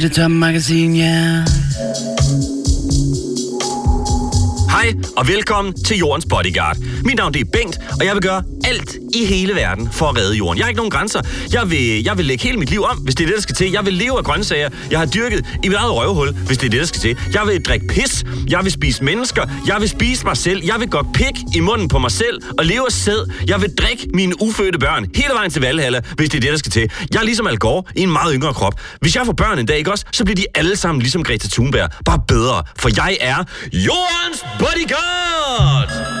til det tomme magasin, ja. Hej og velkommen til Jordens Bodyguard. Mit navn det er Bengt, og jeg vil gøre alt i hele verden for at redde jorden. Jeg har ikke nogen grænser. Jeg vil, jeg vil lægge hele mit liv om, hvis det er det, der skal til. Jeg vil leve af grøntsager. Jeg har dyrket i mit eget røvhul, hvis det er det, der skal til. Jeg vil drikke pis. Jeg vil spise mennesker. Jeg vil spise mig selv. Jeg vil gå pik i munden på mig selv og leve af sæd. Jeg vil drikke mine ufødte børn hele vejen til Valhalla, hvis det er det, der skal til. Jeg er ligesom Al Gore i en meget yngre krop. Hvis jeg får børn en dag, ikke også, så bliver de alle sammen ligesom Greta Thunberg. Bare bedre, for jeg er jordens bodyguard!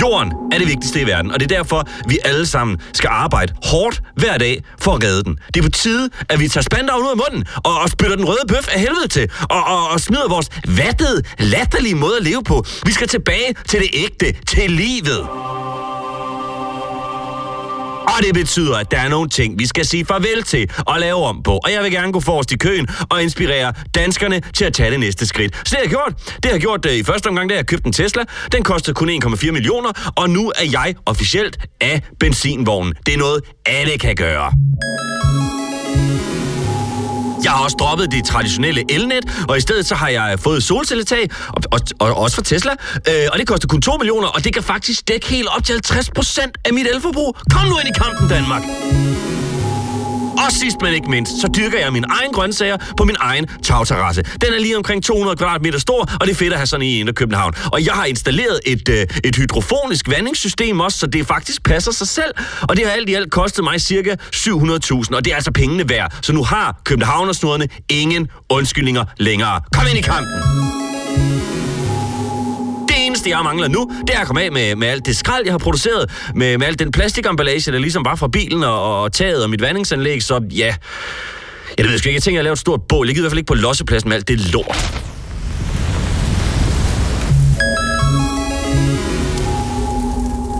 Jorden er det vigtigste i verden, og det er derfor, vi alle sammen skal arbejde hårdt hver dag for at redde den. Det er på tide, at vi tager spandavn ud af munden og, og spytter den røde bøf af helvede til, og, og, og smider vores vattede, latterlige måde at leve på. Vi skal tilbage til det ægte, til livet. Og det betyder, at der er nogle ting, vi skal sige farvel til og lave om på. Og jeg vil gerne gå forrest i køen og inspirere danskerne til at tage det næste skridt. Så det har jeg gjort. Det har jeg gjort uh, i første omgang, da jeg købte en Tesla. Den kostede kun 1,4 millioner, og nu er jeg officielt af benzinvognen. Det er noget, alle kan gøre. Jeg har også droppet det traditionelle elnet, og i stedet så har jeg fået solcelletag, og, og, og også fra Tesla, øh, og det koster kun 2 millioner, og det kan faktisk dække helt op til 50 procent af mit elforbrug. Kom nu ind i kampen, Danmark! Og sidst men ikke mindst, så dyrker jeg min egen grøntsager på min egen tagterrasse. Den er lige omkring 200 kvadratmeter stor, og det er fedt at have sådan i en København. Og jeg har installeret et, øh, et hydrofonisk vandingssystem også, så det faktisk passer sig selv. Og det har alt i alt kostet mig cirka 700.000, og det er altså pengene værd. Så nu har københavnersnoderne ingen undskyldninger længere. Kom ind i kampen! Det eneste, jeg mangler nu, det er at komme af med, med alt det skrald, jeg har produceret, med, med alt den plastikemballage, der ligesom var fra bilen og, og taget og mit vandingsanlæg, så ja... Jeg ved sgu ikke, jeg tænker, at jeg laver et stort bål. Jeg gider i hvert fald ikke på lossepladsen med alt det lort.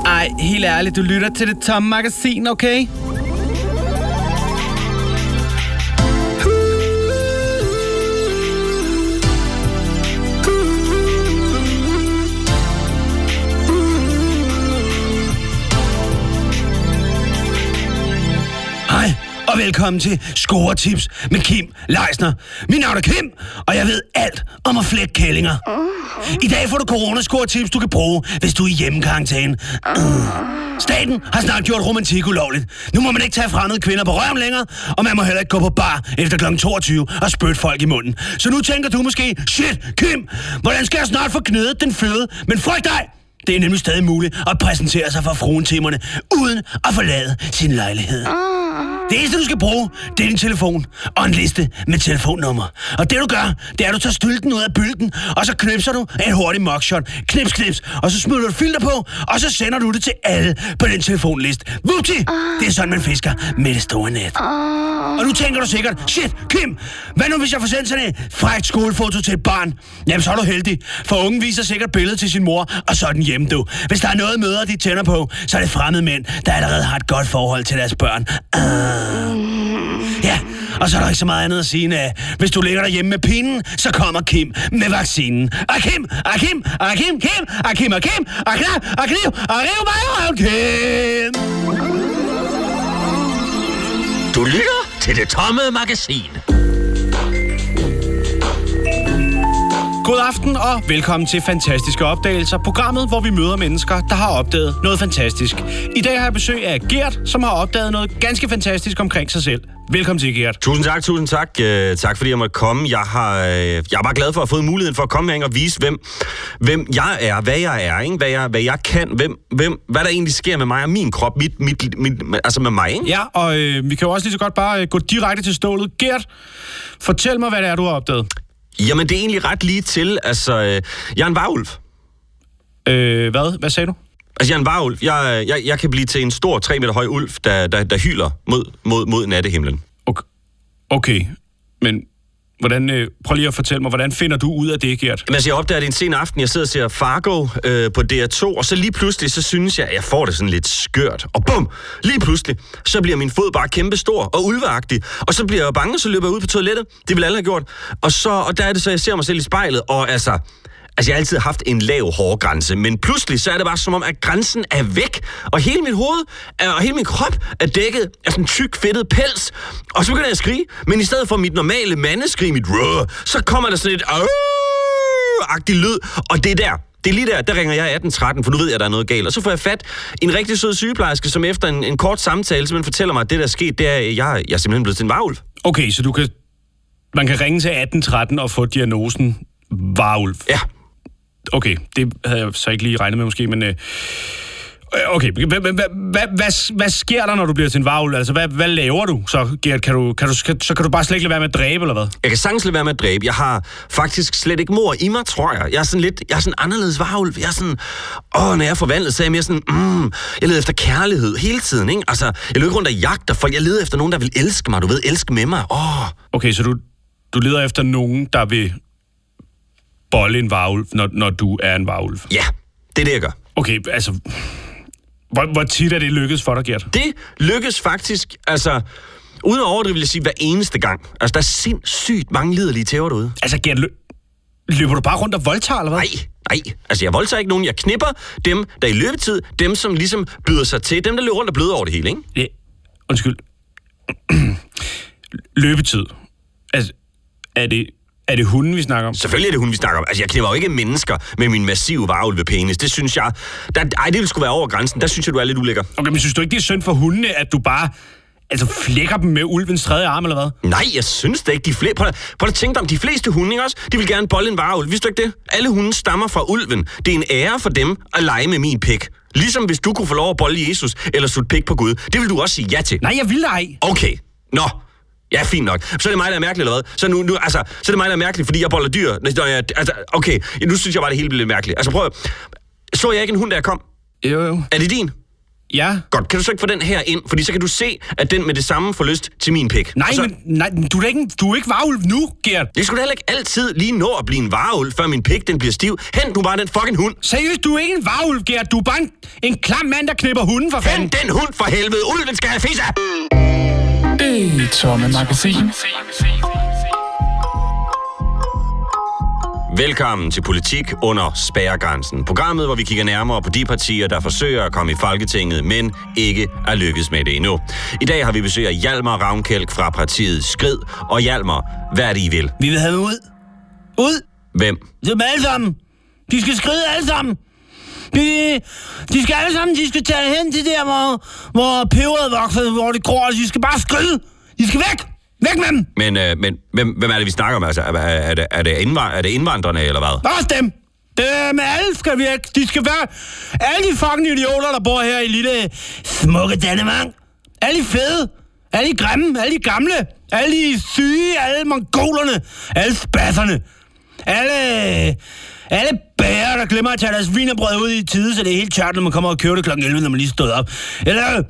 Ej, helt ærligt, du lytter til det tomme magasin, okay? Og velkommen til Scoretips med Kim Leisner. Mit navn er Kim, og jeg ved alt om at flække kællinger. I dag får du coronascore-tips, du kan bruge, hvis du er i hjemmekarantæne. Uh. Staten har snart gjort romantik ulovligt. Nu må man ikke tage fremmede kvinder på røven længere, og man må heller ikke gå på bar efter kl. 22 og spytte folk i munden. Så nu tænker du måske, shit, Kim, hvordan skal jeg snart få knedet den føde? Men frygt dig! Det er nemlig stadig muligt at præsentere sig for fruentimerne, uden at forlade sin lejlighed. Det eneste, du skal bruge, det er din telefon og en liste med telefonnummer. Og det, du gør, det er, at du tager stylten ud af bylden, og så knipser du en hurtig mugshot. Knips, knips, og så smider du et filter på, og så sender du det til alle på den telefonliste. Vupti! Det er sådan, man fisker med det store net. Og nu tænker du sikkert, shit, Kim, hvad nu hvis jeg får sendt sådan et frækt skolefoto til et barn? Jamen, så er du heldig, for ungen viser sikkert billedet til sin mor, og så er den hjemme, du. Hvis der er noget møder, de tænder på, så er det fremmede mænd, der allerede har et godt forhold til deres børn. Uh. Ja, og så er der ikke så meget andet at sige, end, at hvis du ligger derhjemme med pinden, så kommer Kim med vaccinen. Og Kim, og Kim, og Kim, Kim, og Kim, og Kim, og og og mig røven, Kim! Du lytter til det tomme magasin. God aften og velkommen til Fantastiske Opdagelser, programmet, hvor vi møder mennesker, der har opdaget noget fantastisk. I dag har jeg besøg af Gert, som har opdaget noget ganske fantastisk omkring sig selv. Velkommen til, Gert. Tusind tak, tusind tak. Uh, tak fordi jeg måtte komme. Jeg, har, uh, jeg er bare glad for at have fået muligheden for at komme her og vise, hvem, hvem jeg er, hvad jeg er, ikke? Hvad, jeg, hvad jeg kan, hvem, hvem, hvad der egentlig sker med mig og min krop, mit, mit, mit, altså med mig. Ikke? Ja, og øh, vi kan jo også lige så godt bare øh, gå direkte til stålet. Gert, fortæl mig, hvad det er, du har opdaget. Jamen, det er egentlig ret lige til. Altså, øh, jeg er en varulv. Øh, hvad? Hvad sagde du? Altså, jeg er en varulv. Jeg, jeg, jeg kan blive til en stor, tre meter høj ulv, der, der, der hyler mod, mod, mod nattehimlen. Okay, okay. men hvordan, øh, prøv lige at fortælle mig, hvordan finder du ud af det, Gert? Jamen, altså, jeg opdager det en sen aften. Jeg sidder og ser Fargo øh, på DR2, og så lige pludselig, så synes jeg, at jeg får det sådan lidt skørt. Og bum! Lige pludselig, så bliver min fod bare kæmpe stor og ulveagtig. Og så bliver jeg bange, så løber jeg ud på toilettet. Det vil alle have gjort. Og, så, og der er det så, jeg ser mig selv i spejlet, og altså... Altså, jeg har altid haft en lav hårgrænse, men pludselig så er det bare som om, at grænsen er væk, og hele mit hoved er, og hele min krop er dækket af sådan en tyk, fedtet pels. Og så begynder jeg at skrige, men i stedet for mit normale mandeskrig, mit røh, så kommer der sådan et agtig lyd, og det er der, det er lige der, der ringer jeg 1813, for nu ved jeg, at der er noget galt. Og så får jeg fat en rigtig sød sygeplejerske, som efter en, en kort samtale simpelthen fortæller mig, at det, der er sket, det er, at jeg, jeg er simpelthen blevet til en varulv. Okay, så du kan, man kan ringe til 1813 og få diagnosen varulv. Ja. Okay, det havde jeg så ikke lige regnet med måske, men... Øh, Okay, hvad, hvad, hvad, hvad, hvad sker der, når du bliver til en varulv? Altså, hvad, hvad laver du? Så, Gert, kan du, kan du, kan, så kan du bare slet ikke lade være med at dræbe, eller hvad? Jeg kan sagtens lade være med at dræbe. Jeg har faktisk slet ikke mor i mig, tror jeg. Jeg er sådan lidt, jeg er sådan anderledes varulv. Jeg er sådan, åh, når jeg er forvandlet, så er jeg mere sådan, mm, jeg leder efter kærlighed hele tiden, ikke? Altså, jeg løber rundt og jagter folk. Jeg leder efter nogen, der vil elske mig, du ved, elske med mig. Åh. Okay, så du, du leder efter nogen, der vil bolle en varulv, når, når du er en varulv? Ja, det er det, jeg gør. Okay, altså... Hvor, hvor tit er det lykkedes for dig, Gert? Det lykkes faktisk, altså... Uden at overdrive, vil jeg sige, hver eneste gang. Altså, der er sindssygt mange liderlige tæver derude. Altså, Gert, lø- løber du bare rundt og voldtager, eller hvad? Nej, nej. Altså, jeg voldtager ikke nogen. Jeg knipper dem, der er i løbetid. Dem, som ligesom byder sig til. Dem, der løber rundt og bløder over det hele, ikke? Ja, undskyld. løbetid. Altså, er det, er det hunden, vi snakker om? Selvfølgelig er det hun, vi snakker om. Altså, jeg knipper jo ikke mennesker med min massive varulvepenis. Det synes jeg... Der, ej, det ville sgu være over grænsen. Der synes jeg, du er lidt ulækker. Okay, men synes du ikke, det er synd for hundene, at du bare altså, flækker dem med ulvens tredje arm, eller hvad? Nej, jeg synes det ikke. De fle- prøv, at, prøv at tænke dig om de fleste hunde, ikke også? De vil gerne bolle en varulv. Vidste du ikke det? Alle hunde stammer fra ulven. Det er en ære for dem at lege med min pik. Ligesom hvis du kunne få lov at bolle Jesus eller sutte pik på Gud. Det vil du også sige ja til. Nej, jeg vil ej. Okay. Nå, Ja, fint nok. Så er det mig, der er mærkeligt, eller hvad? Så, nu, nu, altså, så er det mig, der er mærkeligt, fordi jeg boller dyr. Når jeg, altså, okay, nu synes jeg bare, det hele bliver lidt mærkeligt. Altså, prøv Så jeg ikke en hund, der kom? Jo, jo. Er det din? Ja. Godt, kan du så ikke få den her ind? Fordi så kan du se, at den med det samme får lyst til min pik. Nej, så, men nej, du, er ikke, du er ikke varulv nu, Gert. Det skulle heller ikke altid lige nå at blive en vareul, før min pik den bliver stiv. Hent nu bare den fucking hund. Seriøst, du er ikke en varulv, Gert. Du er bare en, en klam mand, der knipper hunden for fanden. Hent den hund for helvede. Ulven skal have fisse. Det tomme magasin. Velkommen til Politik under spærregrænsen. Programmet, hvor vi kigger nærmere på de partier, der forsøger at komme i Folketinget, men ikke er lykkedes med det endnu. I dag har vi besøg af Hjalmar Ravnkælk fra partiet Skrid. Og Hjalmar, hvad er det, I vil? Vi vil have dem ud. Ud. Hvem? Er dem alle sammen. De skal skride alle sammen. De, de skal alle sammen, de skal tage hen til der, hvor, hvor peberet vokser, hvor det gror. De skal bare skride. De skal væk. Væk med dem. Men, øh, men hvem, hvem er det, vi snakker om? Altså, er, er, det, er, det indvand- er det indvandrerne, eller hvad? Også dem. Dem alle skal væk. De skal være... Alle de fucking idioter, der bor her i lille smukke Danmark. Alle de fede. Alle de grimme. Alle de gamle. Alle de syge. Alle mongolerne. Alle spasserne. Alle... Alle bærer, der glemmer at tage deres vinerbrød ud i tide, så det er helt tørt, når man kommer og køber det kl. 11, når man lige stod op. Eller...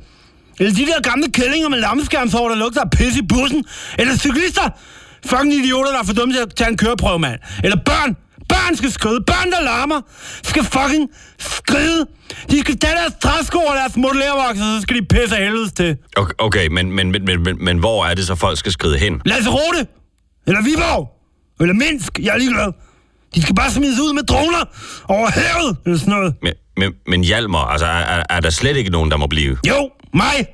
Eller de der gamle kællinger med lammeskærmshår, der lugter af pis i bussen. Eller cyklister. Fucking idioter, der er for dumme til at tage en køreprøve, mand. Eller børn. Børn skal skride. Børn, der larmer, skal fucking skride. De skal tage deres træsko og deres modellervokser, så skal de pisse af helvedes til. Okay, okay men, men, men, men, men, men hvor er det så, folk skal skride hen? Lasse Rode. Eller Viborg. Eller Minsk. Jeg er ligeglad. De skal bare smides ud med droner over havet, eller sådan noget. Men, men, men Hjalmar, altså, er, er, er der slet ikke nogen, der må blive? Jo, mig.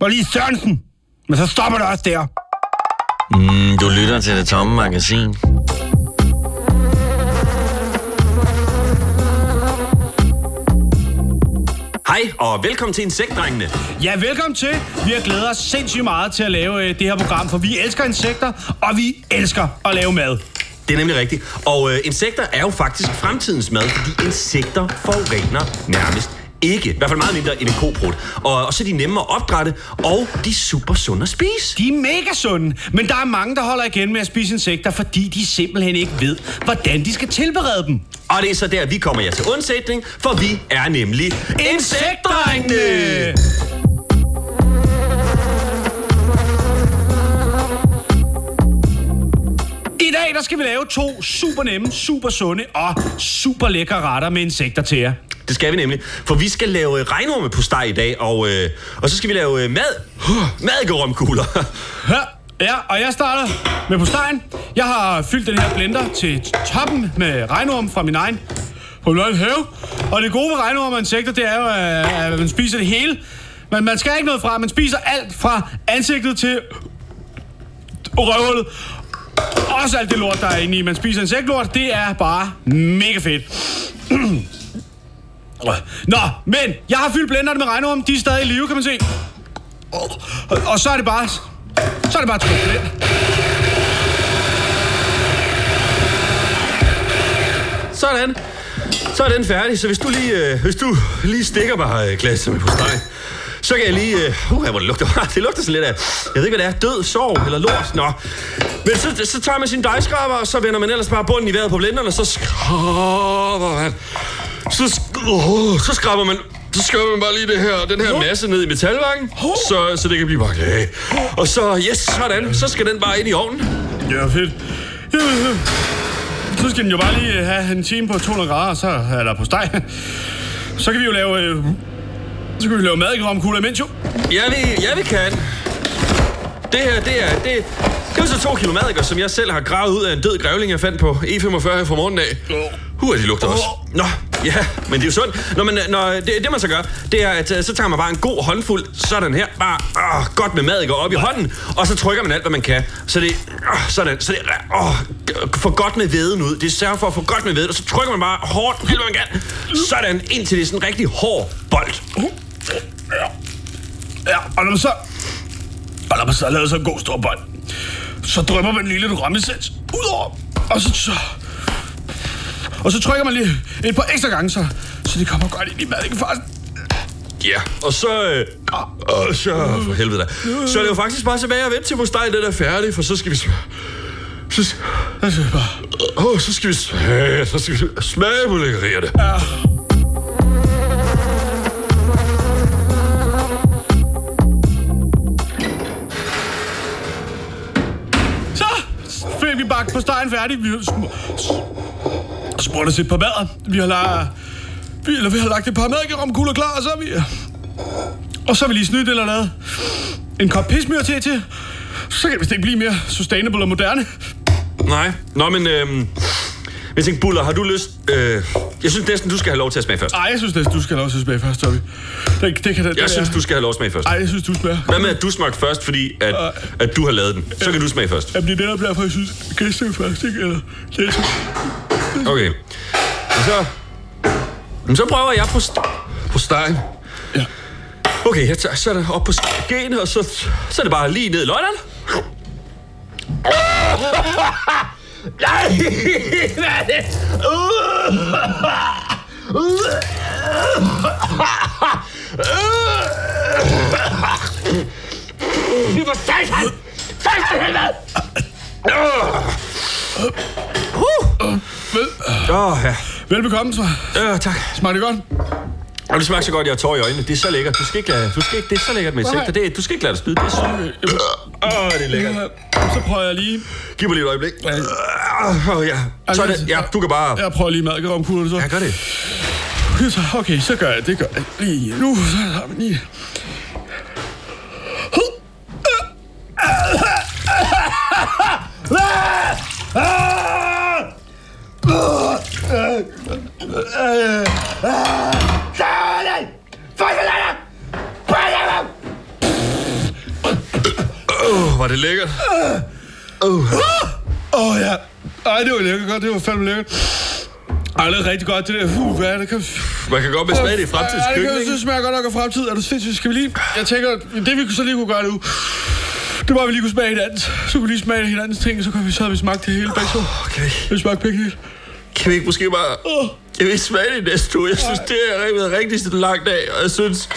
Og lige Sørensen. Men så stopper det også der. Mm, du lytter til det tomme magasin. Hej, og velkommen til Insektdrengene. Ja, velkommen til. Vi har glædet os sindssygt meget til at lave øh, det her program, for vi elsker insekter, og vi elsker at lave mad. Det er nemlig rigtigt. Og øh, insekter er jo faktisk fremtidens mad, fordi insekter forurener nærmest ikke. I hvert fald meget mindre end en kobrud. Og, og så er de nemme at opdrætte, og de er super sunde at spise. De er mega sunde, men der er mange, der holder igen med at spise insekter, fordi de simpelthen ikke ved, hvordan de skal tilberede dem. Og det er så der, vi kommer jer til undsætning, for vi er nemlig Insektdrengene! Dag der skal vi lave to super nemme, super sunde og super lækre retter med insekter til jer. Det skal vi nemlig. For vi skal lave øh, regnorme på steg i dag, og, øh, og så skal vi lave øh, mad. Huh, Madgormkugler. Her, ja, og jeg starter med på stegen. Jeg har fyldt den her blender til toppen med regnorm fra min egen Holland have. Og det gode ved regnorm og insekter, det er jo, at at man spiser det hele. Men man skal ikke noget fra. Man spiser alt fra ansigtet til røvhullet. Også alt det lort, der er inde i. Man spiser insektlort. Det er bare mega fedt. Nå, men jeg har fyldt blenderne med regnorm. De er stadig i live, kan man se. Og, og så er det bare... Så er det bare to blend. Sådan. Så er den færdig, så hvis du lige, øh, hvis du lige stikker mig øh, glas med på steg, så kan jeg lige... Øh, uh, hvor det lugter. Det lugter så lidt af... Jeg ved ikke, hvad det er. Død, sorg eller lort. Nå. Men så, så tager man sin dejskraber, og så vender man ellers bare bunden i vejret på blenderen, og så skraber man. Så, sk- uh, så skraber man så skubber man bare lige det her, den her masse ned i metalvangen, så, så det kan blive bagt af. Og så, yes, sådan, så skal den bare ind i ovnen. Ja, fedt. Ja. Så skal den jo bare lige øh, have en time på 200 grader, så er der på steg. Så kan vi jo lave... Øh, så kan vi lave madikramkugler imens jo. Ja, vi, ja, vi kan. Det her, det er, det, det er så to kilo madikker, som jeg selv har gravet ud af en død grævling, jeg fandt på E45 her fra morgenen af. Huh, de lugter også. Nå, ja, men det er jo sundt. Når man, når, det, det, man så gør, det er, at øh, så tager man bare en god håndfuld, sådan her, bare åh, godt med madikker op i hånden, og så trykker man alt, hvad man kan. Så det, åh, sådan, så det åh, får godt med væden ud. Det sørger for at få godt med væden, og så trykker man bare hårdt, alt hvad man kan. Sådan, indtil det er sådan en rigtig hård bold. Ja. Ja, og når man så... Og når man så har lavet så en god stor bold, så drømmer man lige lidt rammesæt ud over. Og så, så... Og så trykker man lige et par ekstra gange, så, så det kommer godt ind i madikkefarsen. Ja, og så... Øh, og så... For helvede da. Så er det jo faktisk bare tilbage at vente til vores den er færdig, for så skal vi... Så, Altså, bare... åh, så skal vi smage, så skal vi smage på lækkerierne. Ja. Vi bagt på stegen færdig. Vi spurgte os et par mader. Vi har lagt, vi, eller vi har lagt et par madkeromkugler klar, og så er vi... Og så har vi lige snydt eller noget. en kop pismyr til til. Så kan det vist ikke blive mere sustainable og moderne. Nej, nå, men... Øh, jeg tænkte, Buller, har du lyst... Øh, jeg synes næsten, du skal have lov til at smage først. Ej, jeg synes næsten, du skal have lov til at smage først, Tommy. Det, det kan det, Jeg synes, du skal have lov til at smage først. Ej, jeg synes, du smager. Hvad med, at du smagte først, fordi at, at du har lavet den? Så kan du smage først. Jamen, det er netop derfor, jeg synes, gæster først, ikke? Eller gæster. Okay. Og så... Men så prøver jeg på, på stegen. Ja. Okay, jeg tager, så er det op på skeen, og så, så er det bare lige ned i løgneren. Nej, hvad er det? Vi var satan! Satan, helvede! Åh, oh, ja. Velbekomme, så. Øh, tak. Smager det godt? Og det smager så godt, jeg har tår i øjnene. Det er så lækkert. Du skal ikke lade, du skal ikke, det er så lækkert med insekter. Det, du skal ikke lade dig snyde. Det er så... Åh, oh, det er lækkert. Så prøver jeg lige... Giv mig lige et øjeblik. Ja. Oh, ja. Så er det, ja, du kan bare... Jeg prøver lige madkeromkuglerne, så. Ja, gør det. Okay, så gør jeg det. Gør jeg lige nu. Så har vi lige... Åh, var det lækkert. Åh oh, ja. Ej, det var lækkert godt. Det var fandme lækkert. Ej, det er rigtig godt, det der. Uh, hvad er det? Kan... Man kan godt besmage det i fremtidens Ja, det, køkken, kan, ikke? det smager godt nok af fremtid. Er du sindssygt? Skal vi lige... Jeg tænker, det vi så lige kunne gøre nu, det var, at vi lige kunne smage hinandens. Så kunne vi lige smage hinandens ting, og så kunne vi, så havde vi smagt det hele begge to. Okay. Vi smagte begge hele. Kan vi ikke måske bare... Jeg vil smage det næste uge. Jeg synes, det har rigtig været rigtig sådan en lang dag, og jeg synes,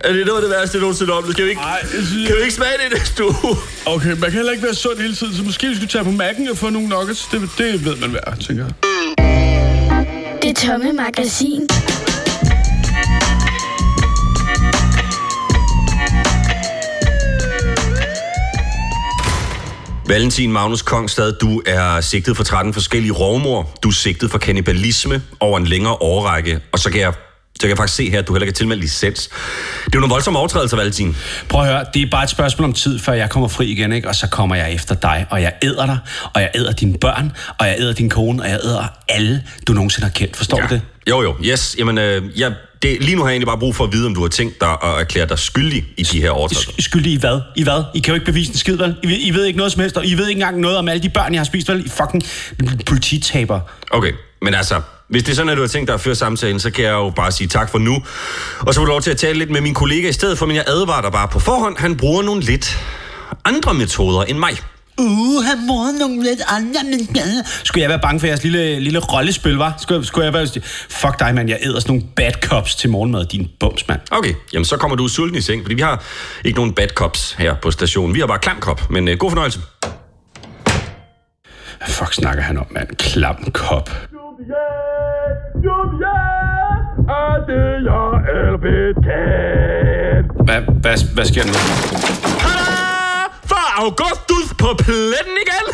at det er noget af det værste, jeg nogensinde har oplevet. Kan vi ikke, Ej, jeg synes- kan vi ikke smage det næste uge? Okay, man kan heller ikke være sund hele tiden, så måske vi skulle tage på Mac'en og få nogle nuggets. Det, det ved man værd, tænker jeg. Det tomme magasin. Valentin Magnus Kongstad, du er sigtet for 13 forskellige rovmor. Du er sigtet for kannibalisme over en længere årrække. Og så kan jeg Så jeg kan faktisk se her, at du heller ikke er tilmeldt licens. Det er jo nogle voldsomme overtrædelser, Valentin. Prøv at høre, det er bare et spørgsmål om tid, før jeg kommer fri igen, ikke? Og så kommer jeg efter dig, og jeg æder dig, og jeg æder dine børn, og jeg æder din kone, og jeg æder alle, du nogensinde har kendt. Forstår du det? Jo, jo. Yes. Jamen, øh, jeg, det, lige nu har jeg egentlig bare brug for at vide, om du har tænkt dig at erklære dig skyldig i de her overtrædelser. Sk- Skyldig i hvad? I hvad? I kan jo ikke bevise en skid, vel? I, ved- I ved ikke noget som helst, og I ved ikke engang noget om alle de børn, jeg har spist, vel? I fucking polititaber. Okay, men altså, hvis det er sådan, at du har tænkt dig at føre samtalen, så kan jeg jo bare sige tak for nu. Og så får du lov til at tale lidt med min kollega i stedet for, men jeg advarer dig bare på forhånd. Han bruger nogle lidt andre metoder end mig. Uh, han bruger nogle lidt andre mennesker. Skulle jeg være bange for jeres lille, lille rollespil, var? Skulle, skulle jeg være... Fuck dig, mand. Jeg æder sådan nogle bad cops til morgenmad, din bums, mand. Okay, jamen så kommer du sulten i seng, fordi vi har ikke nogen bad cops her på stationen. Vi har bare klam kop, men uh, god fornøjelse. Hvad fuck snakker han om, mand? Klam kop. Hvad, hvad, hvad sker der nu? Tada! Augustus på pletten igen!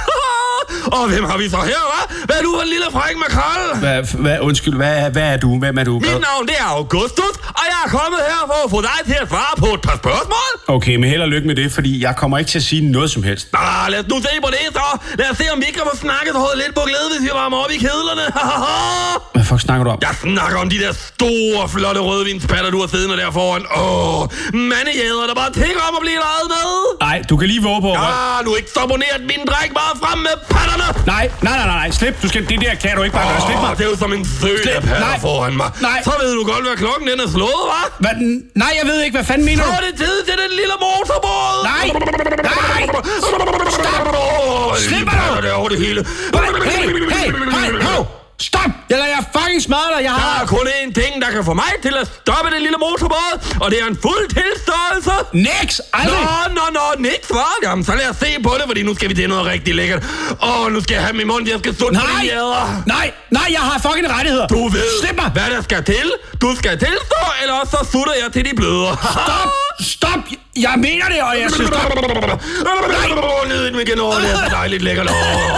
Og hvem har vi så her, hva'? Hvad er du en lille fræk makrel? Hvad, hvad, undskyld, hvad, er- hvad er du? Hvem er du? Mit navn det er Augustus, og er kommet her for at få dig til at svare på et par spørgsmål. Okay, men held og lykke med det, fordi jeg kommer ikke til at sige noget som helst. Ah, lad os nu se på det så. Lad os se, om vi ikke kan få snakket hovedet lidt på glæde, hvis vi varmer op i kedlerne. Hvad fuck snakker du om? Jeg snakker om de der store, flotte rødvinspatter, du har siddende der foran. Åh, mandejæder, der bare tænker om at blive lejet med. Nej, du kan lige våge på. Ja. Du er ikke saboneret min drik, bare frem med patterne. Nej, nej, nej, nej, slip. Du skal, det der kan du ikke bare gøre. Slip mig. det er jo som en sø, der patter Nej. foran mig. Nej. Så ved du godt, hvad klokken den er slået, hva'? Hvad, nej, jeg ved ikke, hvad fanden mener Så du? er det tid til den lille motorbåd. Nej. Nej. Stop. Slip mig nu. Det er over det hele. Hey, dig. Jeg Der har... er kun én ting, der kan få mig til at stoppe den lille motorbåd, og det er en fuld tilståelse. Nix! Aldrig! Nå, nå, nå, niks, hva? Jamen, så lad os se på det, fordi nu skal vi til noget rigtig lækkert. Åh, nu skal jeg have min mund, jeg skal på Nej! Nej, nej, jeg har fucking rettigheder. Du ved, Slip mig! hvad der skal til. Du skal tilstå, eller også så sutter jeg til de bløder. Stop! Stop! Jeg mener det, og jeg siger stop. Åh, ned igen. Åh, det er så dejligt lækkert. Åh,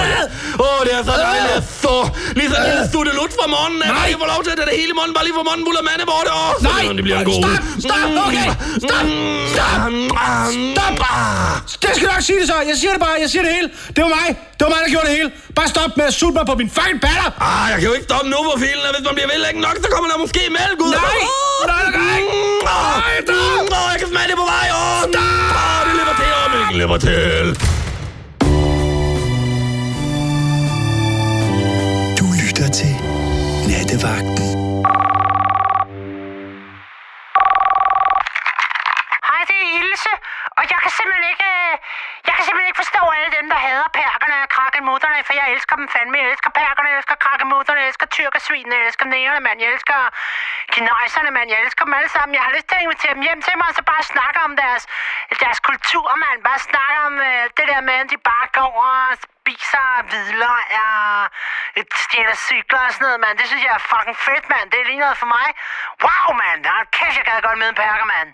det er så dejligt. Så, ligesom en stuttelut fra morgenen. Nej. Jeg får lov til at tage det hele i munden, bare lige for munden buller mande bort. Åh, så Nej. det bliver en god. Stop. Stop. Okay. Stop. Stop. Stop. Det skal du nok sige det så. Jeg siger det bare. Jeg siger det hele. Det var mig. Det var mig, der gjorde det hele. Bare stop med at sutte mig på min fucking patter. Ah, jeg kan jo ikke stoppe nu på filen, og hvis man bliver ved længe nok, så kommer der måske mælk ud. Nej. Nej. Mm, Nej, stop. mm, åh, jeg kan smage det på vej. Åh, Åh, det løber til, og mælken løber til. Lytter til Nattevagten. Hej, det er Ilse, og jeg kan simpelthen ikke... Øh, jeg kan simpelthen ikke forstå alle dem, der hader perkerne og krakkemutterne, for jeg elsker dem fandme. Jeg elsker perkerne, jeg elsker krakkemutterne, jeg elsker tyrkersvinene, jeg elsker nærerne, mand. Jeg elsker kineserne, mand. Jeg elsker dem alle sammen. Jeg har lyst til at invitere dem hjem til mig, og så bare snakke om deres, deres kultur, mand. Bare snakke om øh, det der med, at de bare går og spiser hvidløg og et stjæler cykler og sådan noget, mand. Det synes jeg er fucking fedt, mand. Det er lige noget for mig. Wow, mand. Hold kæft, jeg gad godt med en perker, mand.